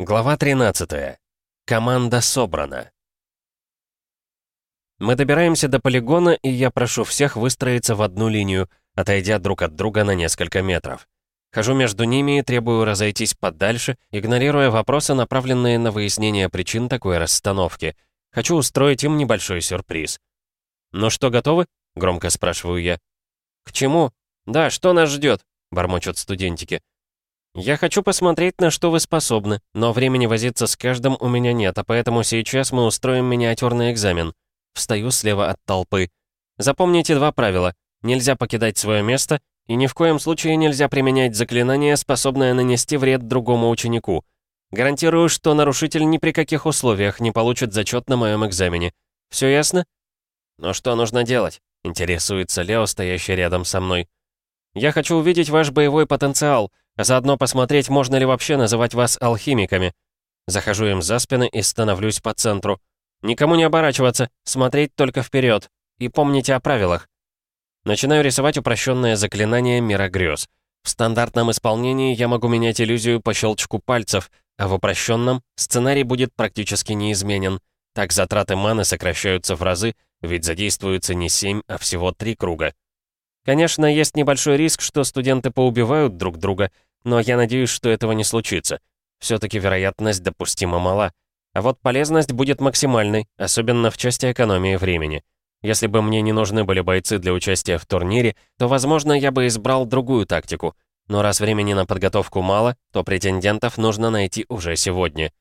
Глава 13. Команда собрана. Мы добираемся до полигона, и я прошу всех выстроиться в одну линию, отойдя друг от друга на несколько метров. Хожу между ними и требую разойтись подальше, игнорируя вопросы, направленные на выяснение причин такой расстановки. Хочу устроить им небольшой сюрприз. «Ну что, готовы?» — громко спрашиваю я. «К чему?» «Да, что нас ждет?» — бормочут студентики. «Я хочу посмотреть, на что вы способны, но времени возиться с каждым у меня нет, а поэтому сейчас мы устроим миниатюрный экзамен». Встаю слева от толпы. Запомните два правила. Нельзя покидать свое место, и ни в коем случае нельзя применять заклинание, способное нанести вред другому ученику. Гарантирую, что нарушитель ни при каких условиях не получит зачет на моем экзамене. Все ясно? «Но что нужно делать?» — интересуется Лео, стоящий рядом со мной. «Я хочу увидеть ваш боевой потенциал, заодно посмотреть, можно ли вообще называть вас алхимиками. Захожу им за спины и становлюсь по центру. Никому не оборачиваться, смотреть только вперед. И помните о правилах. Начинаю рисовать упрощенное заклинание мира грез. В стандартном исполнении я могу менять иллюзию по щелчку пальцев, а в упрощенном сценарий будет практически неизменен. Так затраты маны сокращаются в разы, ведь задействуется не 7, а всего 3 круга. Конечно, есть небольшой риск, что студенты поубивают друг друга, но я надеюсь, что этого не случится. Все-таки вероятность допустимо мала. А вот полезность будет максимальной, особенно в части экономии времени. Если бы мне не нужны были бойцы для участия в турнире, то, возможно, я бы избрал другую тактику. Но раз времени на подготовку мало, то претендентов нужно найти уже сегодня.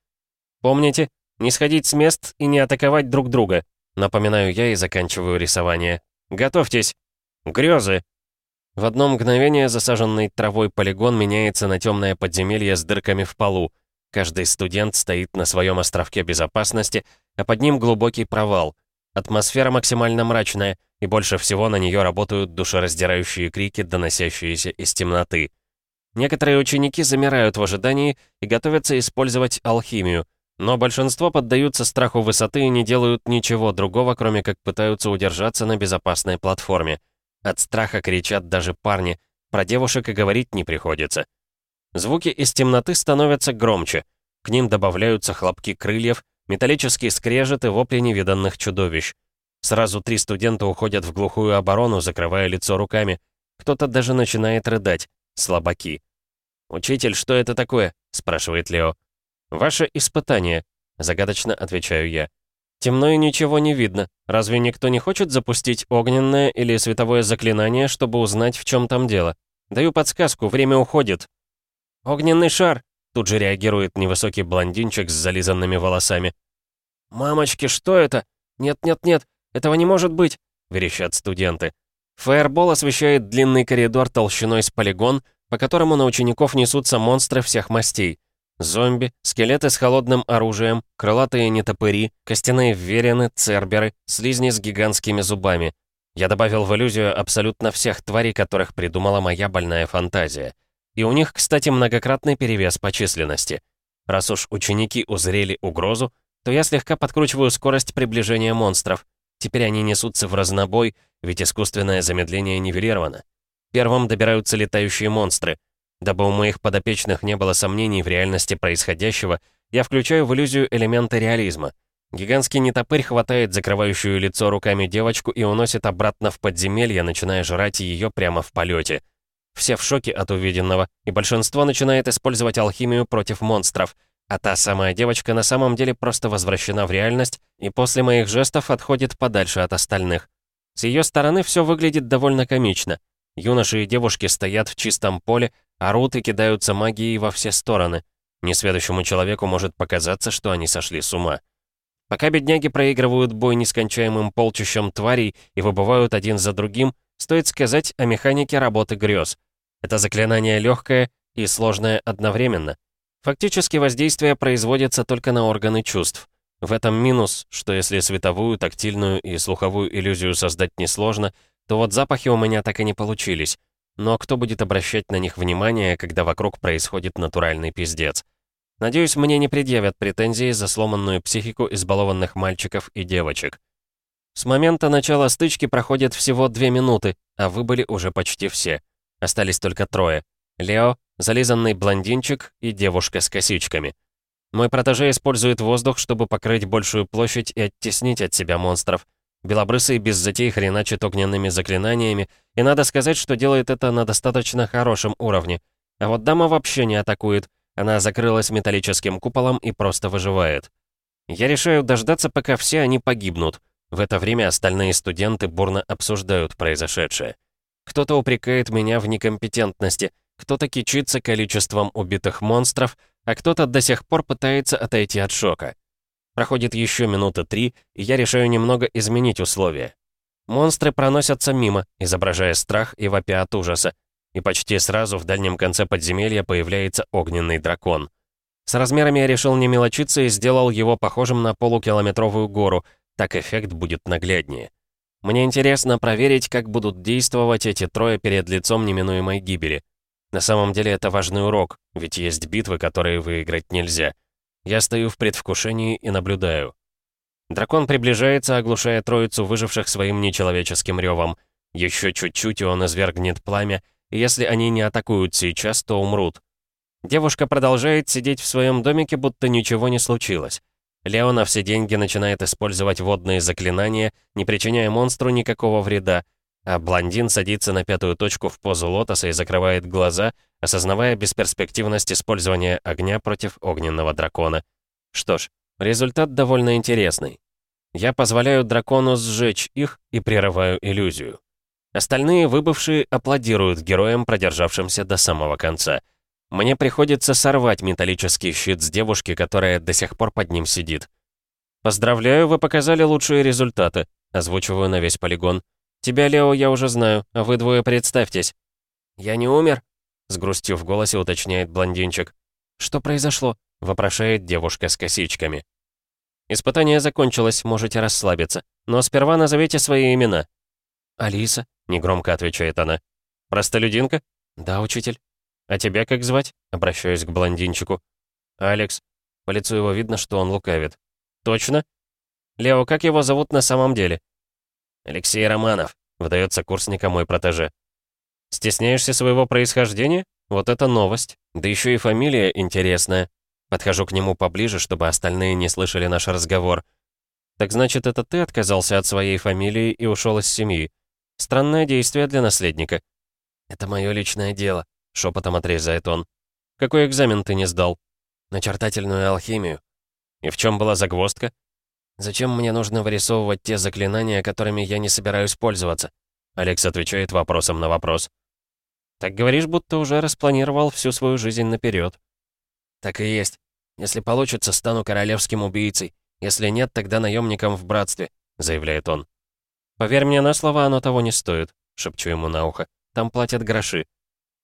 Помните, не сходить с мест и не атаковать друг друга. Напоминаю я и заканчиваю рисование. Готовьтесь. Грезы. В одно мгновение засаженный травой полигон меняется на темное подземелье с дырками в полу. Каждый студент стоит на своем островке безопасности, а под ним глубокий провал. Атмосфера максимально мрачная, и больше всего на нее работают душераздирающие крики, доносящиеся из темноты. Некоторые ученики замирают в ожидании и готовятся использовать алхимию, но большинство поддаются страху высоты и не делают ничего другого, кроме как пытаются удержаться на безопасной платформе. От страха кричат даже парни, про девушек и говорить не приходится. Звуки из темноты становятся громче. К ним добавляются хлопки крыльев, металлический скрежет и вопли невиданных чудовищ. Сразу три студента уходят в глухую оборону, закрывая лицо руками. Кто-то даже начинает рыдать. Слабаки. «Учитель, что это такое?» — спрашивает Лео. «Ваше испытание», — загадочно отвечаю я. Темно и ничего не видно. Разве никто не хочет запустить огненное или световое заклинание, чтобы узнать, в чем там дело? Даю подсказку, время уходит. «Огненный шар!» — тут же реагирует невысокий блондинчик с зализанными волосами. «Мамочки, что это? Нет-нет-нет, этого не может быть!» — верещат студенты. Фаербол освещает длинный коридор толщиной с полигон, по которому на учеников несутся монстры всех мастей. Зомби, скелеты с холодным оружием, крылатые нетопыри, костяные верены, церберы, слизни с гигантскими зубами. Я добавил в иллюзию абсолютно всех тварей, которых придумала моя больная фантазия. И у них, кстати, многократный перевес по численности. Раз уж ученики узрели угрозу, то я слегка подкручиваю скорость приближения монстров. Теперь они несутся в разнобой, ведь искусственное замедление нивелировано. Первым добираются летающие монстры. Дабы у моих подопечных не было сомнений в реальности происходящего, я включаю в иллюзию элементы реализма. Гигантский нетопырь хватает закрывающую лицо руками девочку и уносит обратно в подземелье, начиная жрать ее прямо в полете. Все в шоке от увиденного, и большинство начинает использовать алхимию против монстров, а та самая девочка на самом деле просто возвращена в реальность и после моих жестов отходит подальше от остальных. С ее стороны все выглядит довольно комично. Юноши и девушки стоят в чистом поле, Орут и кидаются магией во все стороны. Несведущему человеку может показаться, что они сошли с ума. Пока бедняги проигрывают бой нескончаемым полчищем тварей и выбывают один за другим, стоит сказать о механике работы грез. Это заклинание легкое и сложное одновременно. Фактически воздействие производится только на органы чувств. В этом минус, что если световую, тактильную и слуховую иллюзию создать несложно, то вот запахи у меня так и не получились. Но кто будет обращать на них внимание, когда вокруг происходит натуральный пиздец? Надеюсь, мне не предъявят претензии за сломанную психику избалованных мальчиков и девочек. С момента начала стычки проходит всего две минуты, а вы были уже почти все. Остались только трое. Лео, зализанный блондинчик и девушка с косичками. Мой протеже использует воздух, чтобы покрыть большую площадь и оттеснить от себя монстров. Белобрысый без затей хреначит огненными заклинаниями, и надо сказать, что делает это на достаточно хорошем уровне. А вот дама вообще не атакует, она закрылась металлическим куполом и просто выживает. Я решаю дождаться, пока все они погибнут. В это время остальные студенты бурно обсуждают произошедшее. Кто-то упрекает меня в некомпетентности, кто-то кичится количеством убитых монстров, а кто-то до сих пор пытается отойти от шока. Проходит еще минуты три, и я решаю немного изменить условия. Монстры проносятся мимо, изображая страх и вопя от ужаса, и почти сразу в дальнем конце подземелья появляется огненный дракон. С размерами я решил не мелочиться и сделал его похожим на полукилометровую гору, так эффект будет нагляднее. Мне интересно проверить, как будут действовать эти трое перед лицом неминуемой гибели. На самом деле это важный урок, ведь есть битвы, которые выиграть нельзя. Я стою в предвкушении и наблюдаю. Дракон приближается, оглушая троицу выживших своим нечеловеческим ревом. Еще чуть-чуть, и он извергнет пламя, и если они не атакуют сейчас, то умрут. Девушка продолжает сидеть в своем домике, будто ничего не случилось. Лео на все деньги начинает использовать водные заклинания, не причиняя монстру никакого вреда, а блондин садится на пятую точку в позу лотоса и закрывает глаза, осознавая бесперспективность использования огня против огненного дракона. Что ж, результат довольно интересный. Я позволяю дракону сжечь их и прерываю иллюзию. Остальные выбывшие аплодируют героям, продержавшимся до самого конца. Мне приходится сорвать металлический щит с девушки, которая до сих пор под ним сидит. «Поздравляю, вы показали лучшие результаты», — озвучиваю на весь полигон. «Тебя, Лео, я уже знаю, а вы двое представьтесь». «Я не умер?» — с грустью в голосе уточняет блондинчик. «Что произошло?» — вопрошает девушка с косичками. «Испытание закончилось, можете расслабиться. Но сперва назовите свои имена». «Алиса», — негромко отвечает она. «Простолюдинка?» «Да, учитель». «А тебя как звать?» — обращаюсь к блондинчику. «Алекс». По лицу его видно, что он лукавит. «Точно?» «Лео, как его зовут на самом деле?» «Алексей Романов», — выдается курсника мой протеже. «Стесняешься своего происхождения? Вот это новость. Да еще и фамилия интересная». Подхожу к нему поближе, чтобы остальные не слышали наш разговор. «Так значит, это ты отказался от своей фамилии и ушел из семьи? Странное действие для наследника». «Это мое личное дело», — шепотом отрезает он. «Какой экзамен ты не сдал?» «Начертательную алхимию». «И в чем была загвоздка?» «Зачем мне нужно вырисовывать те заклинания, которыми я не собираюсь пользоваться?» Алекс отвечает вопросом на вопрос. «Так говоришь, будто уже распланировал всю свою жизнь наперед. «Так и есть. Если получится, стану королевским убийцей. Если нет, тогда наемником в братстве», — заявляет он. «Поверь мне на слово, оно того не стоит», — шепчу ему на ухо. «Там платят гроши».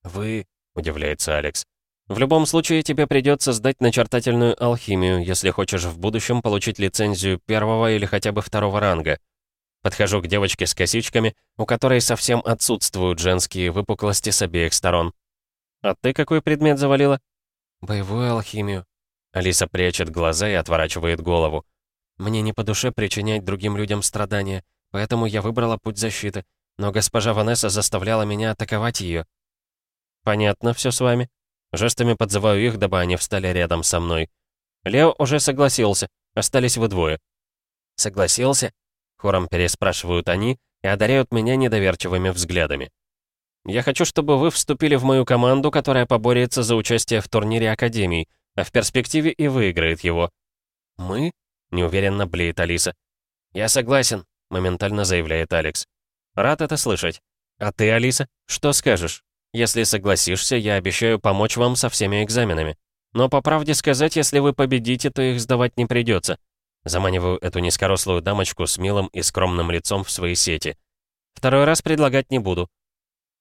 «Вы...» — удивляется Алекс. В любом случае, тебе придется сдать начертательную алхимию, если хочешь в будущем получить лицензию первого или хотя бы второго ранга. Подхожу к девочке с косичками, у которой совсем отсутствуют женские выпуклости с обеих сторон. «А ты какой предмет завалила?» «Боевую алхимию». Алиса прячет глаза и отворачивает голову. «Мне не по душе причинять другим людям страдания, поэтому я выбрала путь защиты, но госпожа Ванесса заставляла меня атаковать ее». «Понятно все с вами», Жестами подзываю их, дабы они встали рядом со мной. Лео уже согласился, остались вы двое. «Согласился?» — хором переспрашивают они и одаряют меня недоверчивыми взглядами. «Я хочу, чтобы вы вступили в мою команду, которая поборется за участие в турнире Академий, а в перспективе и выиграет его». «Мы?» — неуверенно блеет Алиса. «Я согласен», — моментально заявляет Алекс. «Рад это слышать. А ты, Алиса, что скажешь?» Если согласишься, я обещаю помочь вам со всеми экзаменами. Но по правде сказать, если вы победите, то их сдавать не придется. Заманиваю эту низкорослую дамочку с милым и скромным лицом в свои сети. Второй раз предлагать не буду.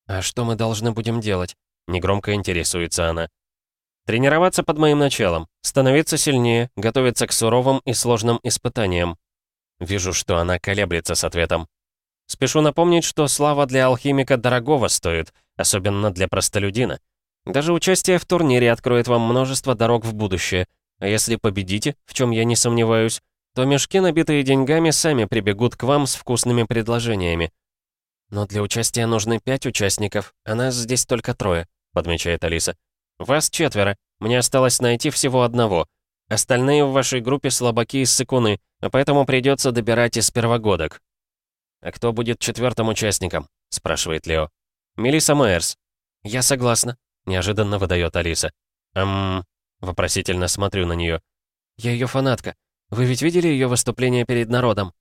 «А что мы должны будем делать?» Негромко интересуется она. «Тренироваться под моим началом, становиться сильнее, готовиться к суровым и сложным испытаниям». Вижу, что она колеблется с ответом. Спешу напомнить, что слава для алхимика дорогого стоит, особенно для простолюдина. Даже участие в турнире откроет вам множество дорог в будущее, а если победите, в чем я не сомневаюсь, то мешки, набитые деньгами, сами прибегут к вам с вкусными предложениями. «Но для участия нужны пять участников, а нас здесь только трое», — подмечает Алиса. «Вас четверо. Мне осталось найти всего одного. Остальные в вашей группе слабаки и ссыкуны, а поэтому придется добирать из первогодок». «А кто будет четвертым участником?» — спрашивает Лео. «Мелисса Мэйерс». «Я согласна», — неожиданно выдает Алиса. «Эм...» — вопросительно смотрю на нее. «Я ее фанатка. Вы ведь видели ее выступление перед народом?»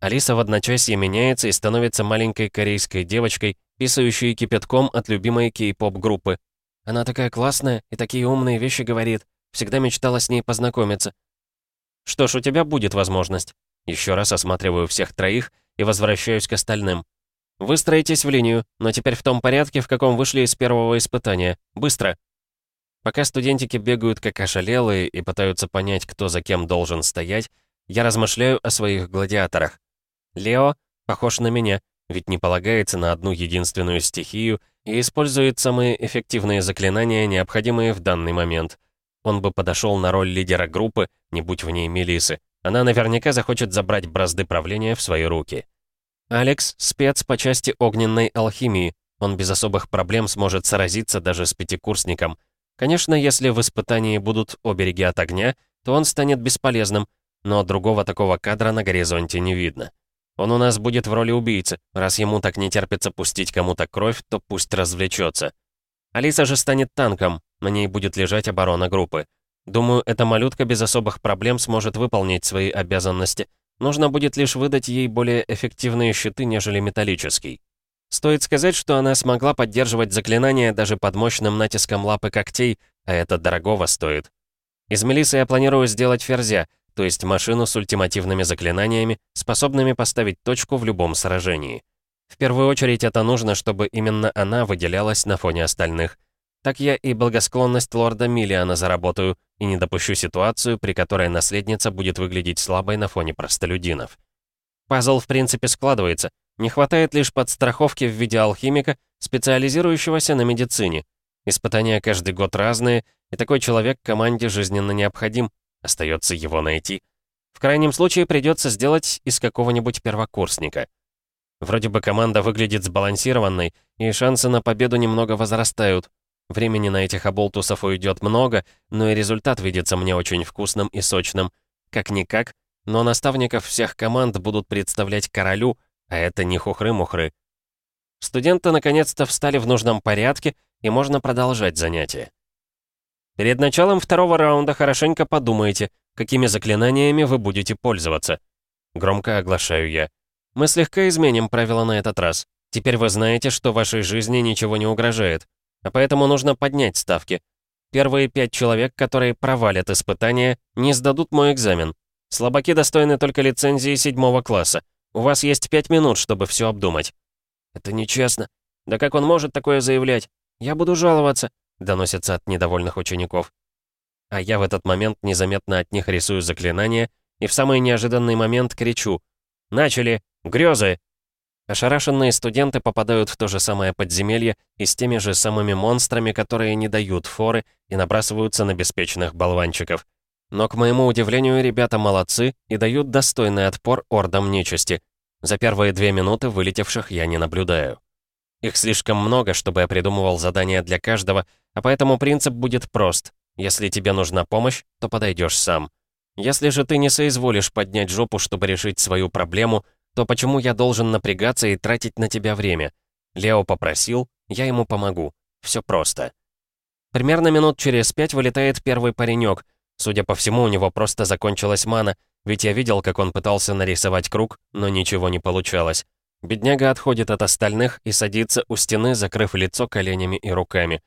Алиса в одночасье меняется и становится маленькой корейской девочкой, писающей кипятком от любимой кей-поп-группы. Она такая классная и такие умные вещи говорит. Всегда мечтала с ней познакомиться. Что ж, у тебя будет возможность. Еще раз осматриваю всех троих и возвращаюсь к остальным. Выстроитесь в линию, но теперь в том порядке, в каком вышли из первого испытания. Быстро. Пока студентики бегают как ошалелые и пытаются понять, кто за кем должен стоять, я размышляю о своих гладиаторах. Лео похож на меня, ведь не полагается на одну единственную стихию и использует самые эффективные заклинания, необходимые в данный момент. Он бы подошел на роль лидера группы, не будь в ней Мелисы. Она наверняка захочет забрать бразды правления в свои руки. Алекс — спец по части огненной алхимии. Он без особых проблем сможет сразиться даже с пятикурсником. Конечно, если в испытании будут обереги от огня, то он станет бесполезным, но другого такого кадра на горизонте не видно. Он у нас будет в роли убийцы. Раз ему так не терпится пустить кому-то кровь, то пусть развлечется. Алиса же станет танком, на ней будет лежать оборона группы. Думаю, эта малютка без особых проблем сможет выполнить свои обязанности. Нужно будет лишь выдать ей более эффективные щиты, нежели металлический. Стоит сказать, что она смогла поддерживать заклинания даже под мощным натиском лапы когтей, а это дорогого стоит. Из Мелисы я планирую сделать ферзя, то есть машину с ультимативными заклинаниями, способными поставить точку в любом сражении. В первую очередь это нужно, чтобы именно она выделялась на фоне остальных. Так я и благосклонность лорда Миллиана заработаю и не допущу ситуацию, при которой наследница будет выглядеть слабой на фоне простолюдинов. Пазл в принципе складывается. Не хватает лишь подстраховки в виде алхимика, специализирующегося на медицине. Испытания каждый год разные, и такой человек команде жизненно необходим, Остается его найти. В крайнем случае придется сделать из какого-нибудь первокурсника. Вроде бы команда выглядит сбалансированной, и шансы на победу немного возрастают. Времени на этих оболтусов уйдет много, но и результат видится мне очень вкусным и сочным. Как-никак, но наставников всех команд будут представлять королю, а это не хухры-мухры. Студенты наконец-то встали в нужном порядке, и можно продолжать занятия. Перед началом второго раунда хорошенько подумайте, какими заклинаниями вы будете пользоваться. Громко оглашаю я. Мы слегка изменим правила на этот раз. Теперь вы знаете, что вашей жизни ничего не угрожает. А поэтому нужно поднять ставки. Первые пять человек, которые провалят испытания, не сдадут мой экзамен. Слабаки достойны только лицензии седьмого класса. У вас есть пять минут, чтобы все обдумать. Это нечестно. Да как он может такое заявлять? Я буду жаловаться доносится от недовольных учеников. А я в этот момент незаметно от них рисую заклинание и в самый неожиданный момент кричу «Начали! Грёзы!» Ошарашенные студенты попадают в то же самое подземелье и с теми же самыми монстрами, которые не дают форы и набрасываются на беспечных болванчиков. Но, к моему удивлению, ребята молодцы и дают достойный отпор ордам нечисти. За первые две минуты вылетевших я не наблюдаю. Их слишком много, чтобы я придумывал задания для каждого, а поэтому принцип будет прост. Если тебе нужна помощь, то подойдешь сам. Если же ты не соизволишь поднять жопу, чтобы решить свою проблему, то почему я должен напрягаться и тратить на тебя время? Лео попросил, я ему помогу. Все просто. Примерно минут через пять вылетает первый паренек. Судя по всему, у него просто закончилась мана, ведь я видел, как он пытался нарисовать круг, но ничего не получалось. Бедняга отходит от остальных и садится у стены, закрыв лицо коленями и руками.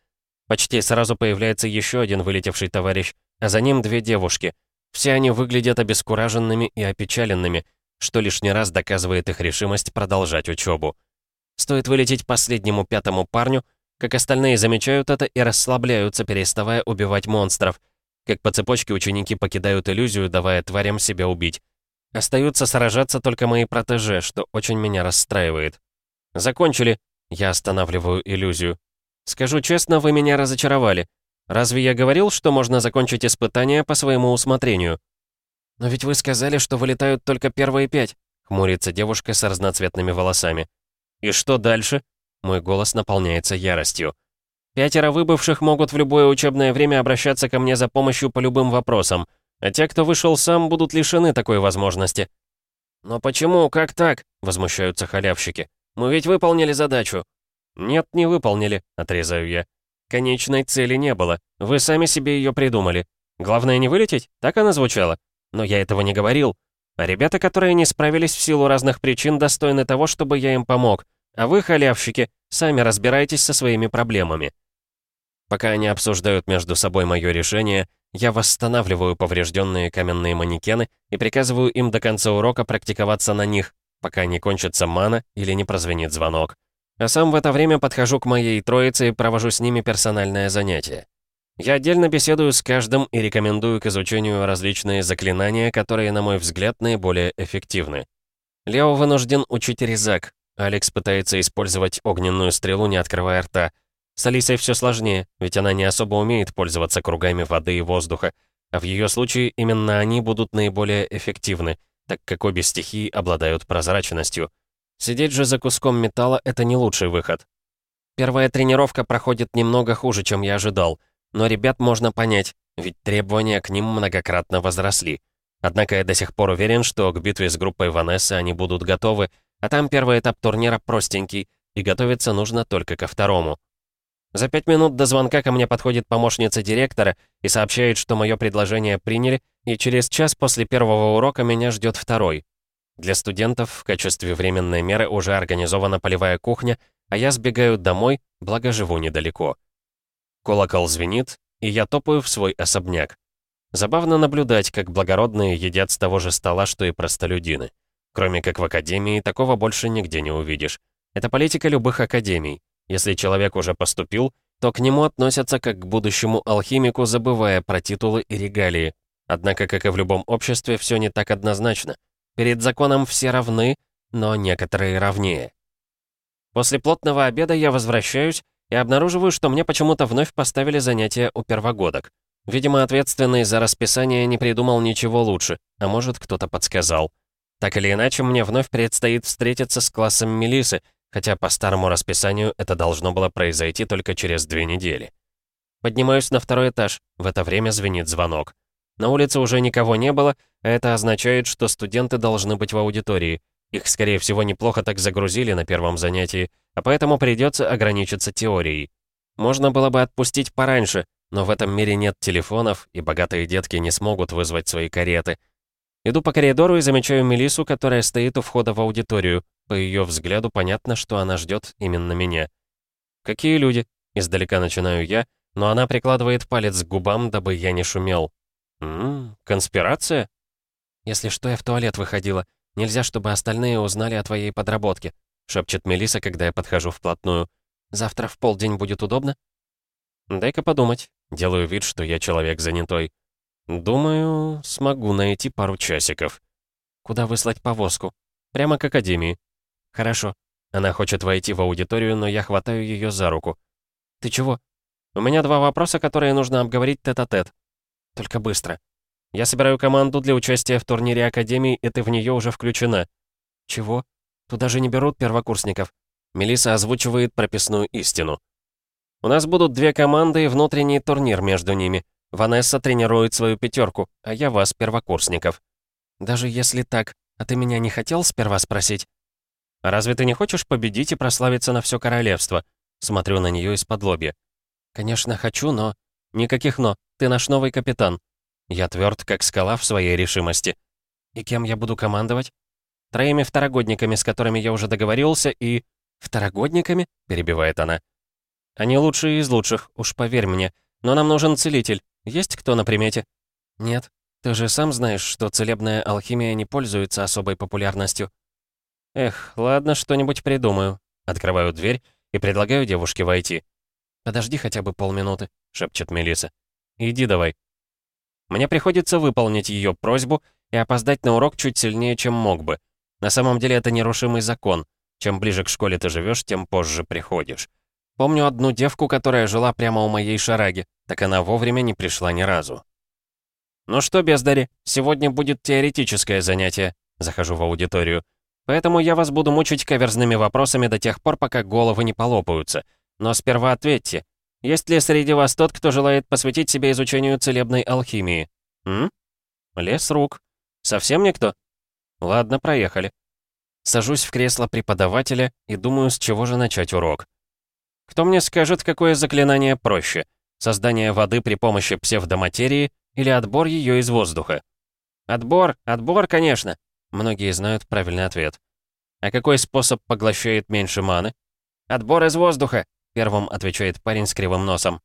Почти сразу появляется еще один вылетевший товарищ, а за ним две девушки. Все они выглядят обескураженными и опечаленными, что лишний раз доказывает их решимость продолжать учебу. Стоит вылететь последнему пятому парню, как остальные замечают это и расслабляются, переставая убивать монстров. Как по цепочке ученики покидают иллюзию, давая тварям себя убить. Остаются сражаться только мои протеже, что очень меня расстраивает. Закончили. Я останавливаю иллюзию. Скажу честно, вы меня разочаровали. Разве я говорил, что можно закончить испытание по своему усмотрению? Но ведь вы сказали, что вылетают только первые пять. Хмурится девушка с разноцветными волосами. И что дальше? Мой голос наполняется яростью. Пятеро выбывших могут в любое учебное время обращаться ко мне за помощью по любым вопросам. А те, кто вышел сам, будут лишены такой возможности. «Но почему? Как так?» — возмущаются халявщики. «Мы ведь выполнили задачу». «Нет, не выполнили», — отрезаю я. «Конечной цели не было. Вы сами себе ее придумали. Главное не вылететь?» Так она звучала. Но я этого не говорил. А ребята, которые не справились в силу разных причин, достойны того, чтобы я им помог. А вы, халявщики, сами разбирайтесь со своими проблемами. Пока они обсуждают между собой мое решение, я восстанавливаю поврежденные каменные манекены и приказываю им до конца урока практиковаться на них, пока не кончится мана или не прозвенит звонок. А сам в это время подхожу к моей троице и провожу с ними персональное занятие. Я отдельно беседую с каждым и рекомендую к изучению различные заклинания, которые, на мой взгляд, наиболее эффективны. Лео вынужден учить резак. Алекс пытается использовать огненную стрелу, не открывая рта. С Алисой все сложнее, ведь она не особо умеет пользоваться кругами воды и воздуха, а в ее случае именно они будут наиболее эффективны, так как обе стихии обладают прозрачностью. Сидеть же за куском металла — это не лучший выход. Первая тренировка проходит немного хуже, чем я ожидал, но ребят можно понять, ведь требования к ним многократно возросли. Однако я до сих пор уверен, что к битве с группой Ванессы они будут готовы, а там первый этап турнира простенький, и готовиться нужно только ко второму. За пять минут до звонка ко мне подходит помощница директора и сообщает, что мое предложение приняли, и через час после первого урока меня ждет второй. Для студентов в качестве временной меры уже организована полевая кухня, а я сбегаю домой, благо живу недалеко. Колокол звенит, и я топаю в свой особняк. Забавно наблюдать, как благородные едят с того же стола, что и простолюдины. Кроме как в академии, такого больше нигде не увидишь. Это политика любых академий. Если человек уже поступил, то к нему относятся как к будущему алхимику, забывая про титулы и регалии. Однако, как и в любом обществе, все не так однозначно. Перед законом все равны, но некоторые равнее. После плотного обеда я возвращаюсь и обнаруживаю, что мне почему-то вновь поставили занятия у первогодок. Видимо, ответственный за расписание не придумал ничего лучше, а может, кто-то подсказал. Так или иначе, мне вновь предстоит встретиться с классом Мелисы, хотя по старому расписанию это должно было произойти только через две недели. Поднимаюсь на второй этаж, в это время звенит звонок. На улице уже никого не было, а это означает, что студенты должны быть в аудитории. Их, скорее всего, неплохо так загрузили на первом занятии, а поэтому придется ограничиться теорией. Можно было бы отпустить пораньше, но в этом мире нет телефонов, и богатые детки не смогут вызвать свои кареты. Иду по коридору и замечаю Мелису, которая стоит у входа в аудиторию. По ее взгляду понятно, что она ждет именно меня. «Какие люди?» — издалека начинаю я, но она прикладывает палец к губам, дабы я не шумел. «Ммм, конспирация?» «Если что, я в туалет выходила. Нельзя, чтобы остальные узнали о твоей подработке», — шепчет Мелиса, когда я подхожу вплотную. «Завтра в полдень будет удобно?» «Дай-ка подумать». Делаю вид, что я человек занятой. «Думаю, смогу найти пару часиков». «Куда выслать повозку?» «Прямо к академии». «Хорошо». Она хочет войти в аудиторию, но я хватаю ее за руку. «Ты чего?» «У меня два вопроса, которые нужно обговорить тет-а-тет». -тет. «Только быстро». «Я собираю команду для участия в турнире Академии, и ты в нее уже включена». «Чего? Туда же не берут первокурсников». Мелиса озвучивает прописную истину. «У нас будут две команды и внутренний турнир между ними. Ванесса тренирует свою пятерку, а я вас, первокурсников». «Даже если так, а ты меня не хотел сперва спросить?» «А разве ты не хочешь победить и прославиться на все королевство?» Смотрю на нее из-под лобья. «Конечно, хочу, но...» «Никаких «но». Ты наш новый капитан». Я тверд, как скала в своей решимости. «И кем я буду командовать?» «Троими второгодниками, с которыми я уже договорился, и...» «Второгодниками?» — перебивает она. «Они лучшие из лучших, уж поверь мне. Но нам нужен целитель. Есть кто на примете?» «Нет. Ты же сам знаешь, что целебная алхимия не пользуется особой популярностью». «Эх, ладно, что-нибудь придумаю». Открываю дверь и предлагаю девушке войти. «Подожди хотя бы полминуты», — шепчет Мелиса. «Иди давай». Мне приходится выполнить ее просьбу и опоздать на урок чуть сильнее, чем мог бы. На самом деле это нерушимый закон. Чем ближе к школе ты живешь, тем позже приходишь. Помню одну девку, которая жила прямо у моей шараги, так она вовремя не пришла ни разу. «Ну что, бездари, сегодня будет теоретическое занятие», — захожу в аудиторию. «Поэтому я вас буду мучить каверзными вопросами до тех пор, пока головы не полопаются. Но сперва ответьте, есть ли среди вас тот, кто желает посвятить себя изучению целебной алхимии? М? Лес рук. Совсем никто? Ладно, проехали. Сажусь в кресло преподавателя и думаю, с чего же начать урок. Кто мне скажет, какое заклинание проще? Создание воды при помощи псевдоматерии или отбор ее из воздуха? Отбор, отбор, конечно. Многие знают правильный ответ. А какой способ поглощает меньше маны? Отбор из воздуха, первым отвечает парень с кривым носом.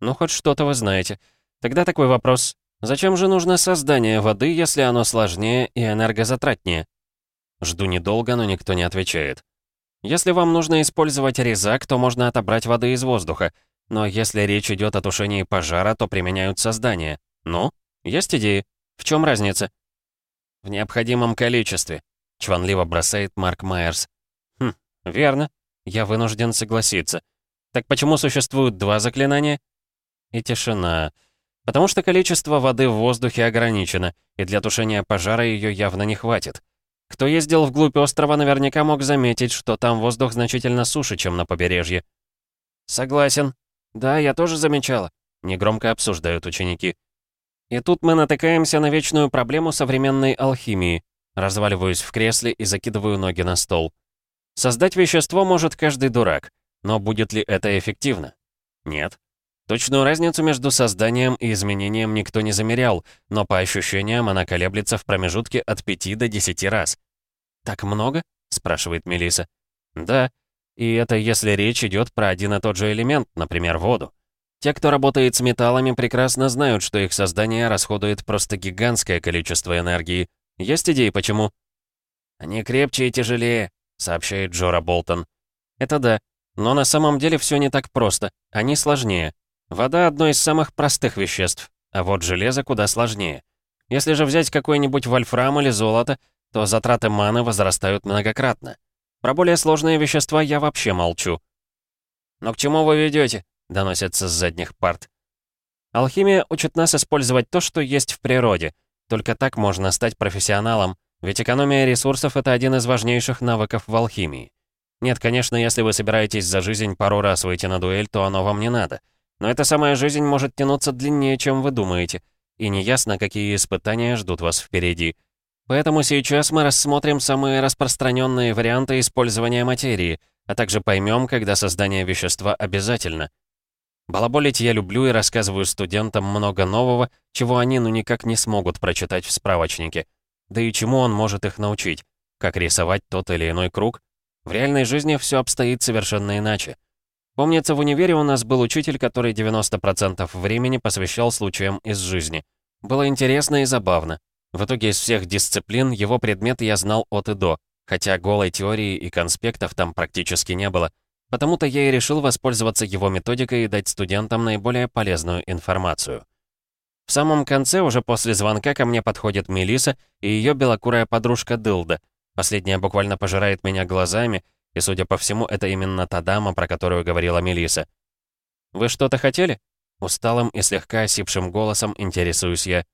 Ну, хоть что-то вы знаете. Тогда такой вопрос. Зачем же нужно создание воды, если оно сложнее и энергозатратнее? Жду недолго, но никто не отвечает. Если вам нужно использовать резак, то можно отобрать воды из воздуха. Но если речь идет о тушении пожара, то применяют создание. Ну, есть идеи? В чем разница? В необходимом количестве, чванливо бросает Марк Майерс. Хм, верно. Я вынужден согласиться. Так почему существуют два заклинания? И тишина. Потому что количество воды в воздухе ограничено, и для тушения пожара ее явно не хватит. Кто ездил вглубь острова, наверняка мог заметить, что там воздух значительно суше, чем на побережье. Согласен. Да, я тоже замечала. Негромко обсуждают ученики. И тут мы натыкаемся на вечную проблему современной алхимии. Разваливаюсь в кресле и закидываю ноги на стол. Создать вещество может каждый дурак, но будет ли это эффективно? Нет. Точную разницу между созданием и изменением никто не замерял, но по ощущениям она колеблется в промежутке от 5 до 10 раз. «Так много?» — спрашивает Мелиса. «Да. И это если речь идет про один и тот же элемент, например, воду. Те, кто работает с металлами, прекрасно знают, что их создание расходует просто гигантское количество энергии. Есть идеи, почему?» «Они крепче и тяжелее», — сообщает Джора Болтон. «Это да. Но на самом деле все не так просто. Они сложнее. Вода — одно из самых простых веществ, а вот железо куда сложнее. Если же взять какой-нибудь вольфрам или золото, то затраты маны возрастают многократно. Про более сложные вещества я вообще молчу. «Но к чему вы ведете? доносится с задних парт. Алхимия учит нас использовать то, что есть в природе. Только так можно стать профессионалом, ведь экономия ресурсов — это один из важнейших навыков в алхимии. Нет, конечно, если вы собираетесь за жизнь пару раз выйти на дуэль, то оно вам не надо — но эта самая жизнь может тянуться длиннее, чем вы думаете, и неясно, какие испытания ждут вас впереди. Поэтому сейчас мы рассмотрим самые распространенные варианты использования материи, а также поймем, когда создание вещества обязательно. Балаболить я люблю и рассказываю студентам много нового, чего они ну никак не смогут прочитать в справочнике. Да и чему он может их научить? Как рисовать тот или иной круг? В реальной жизни все обстоит совершенно иначе. Помнится, в универе у нас был учитель, который 90% времени посвящал случаям из жизни. Было интересно и забавно. В итоге из всех дисциплин его предмет я знал от и до, хотя голой теории и конспектов там практически не было. Потому-то я и решил воспользоваться его методикой и дать студентам наиболее полезную информацию. В самом конце, уже после звонка, ко мне подходит Мелиса и ее белокурая подружка Дылда. Последняя буквально пожирает меня глазами, и, судя по всему, это именно та дама, про которую говорила Мелиса. «Вы что-то хотели?» Усталым и слегка осипшим голосом интересуюсь я.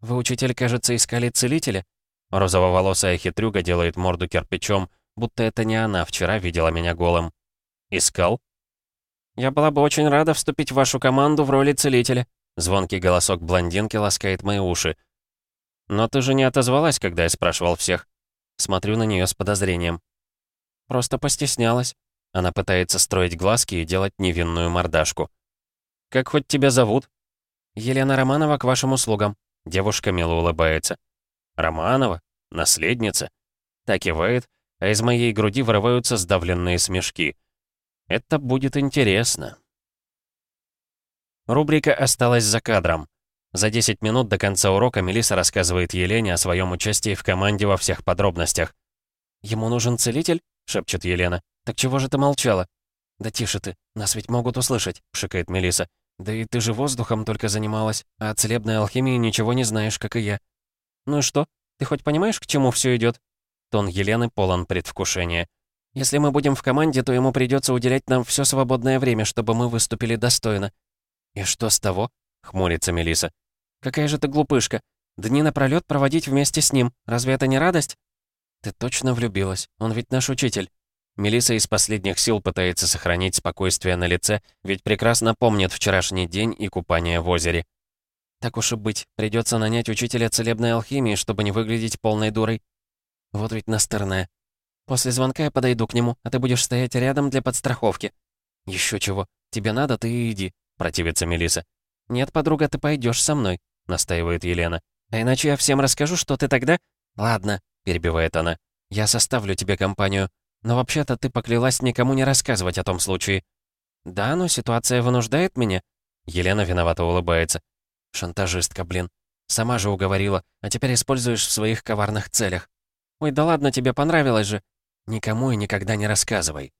«Вы, учитель, кажется, искали целителя?» Розово-волосая хитрюга делает морду кирпичом, будто это не она вчера видела меня голым. «Искал?» «Я была бы очень рада вступить в вашу команду в роли целителя», Звонкий голосок блондинки ласкает мои уши. «Но ты же не отозвалась, когда я спрашивал всех». Смотрю на нее с подозрением. Просто постеснялась. Она пытается строить глазки и делать невинную мордашку. «Как хоть тебя зовут?» «Елена Романова к вашим услугам». Девушка мило улыбается. «Романова? Наследница?» Так кивает, а из моей груди вырываются сдавленные смешки. «Это будет интересно». Рубрика осталась за кадром. За 10 минут до конца урока Мелиса рассказывает Елене о своем участии в команде во всех подробностях. «Ему нужен целитель?» шепчет Елена. «Так чего же ты молчала?» «Да тише ты, нас ведь могут услышать», — шикает Мелиса. «Да и ты же воздухом только занималась, а о целебной алхимии ничего не знаешь, как и я». «Ну и что? Ты хоть понимаешь, к чему все идет? Тон Елены полон предвкушения. «Если мы будем в команде, то ему придется уделять нам все свободное время, чтобы мы выступили достойно». «И что с того?» — хмурится Мелиса. «Какая же ты глупышка. Дни напролёт проводить вместе с ним. Разве это не радость?» «Ты точно влюбилась? Он ведь наш учитель». Мелиса из последних сил пытается сохранить спокойствие на лице, ведь прекрасно помнит вчерашний день и купание в озере. Так уж и быть, придется нанять учителя целебной алхимии, чтобы не выглядеть полной дурой. Вот ведь настырная. После звонка я подойду к нему, а ты будешь стоять рядом для подстраховки. Еще чего. Тебе надо, ты иди, противится Мелиса. Нет, подруга, ты пойдешь со мной, настаивает Елена. А иначе я всем расскажу, что ты тогда... Ладно, перебивает она. Я составлю тебе компанию. Но вообще-то ты поклялась никому не рассказывать о том случае. Да, но ситуация вынуждает меня. Елена виновато улыбается. Шантажистка, блин. Сама же уговорила, а теперь используешь в своих коварных целях. Ой, да ладно, тебе понравилось же. Никому и никогда не рассказывай.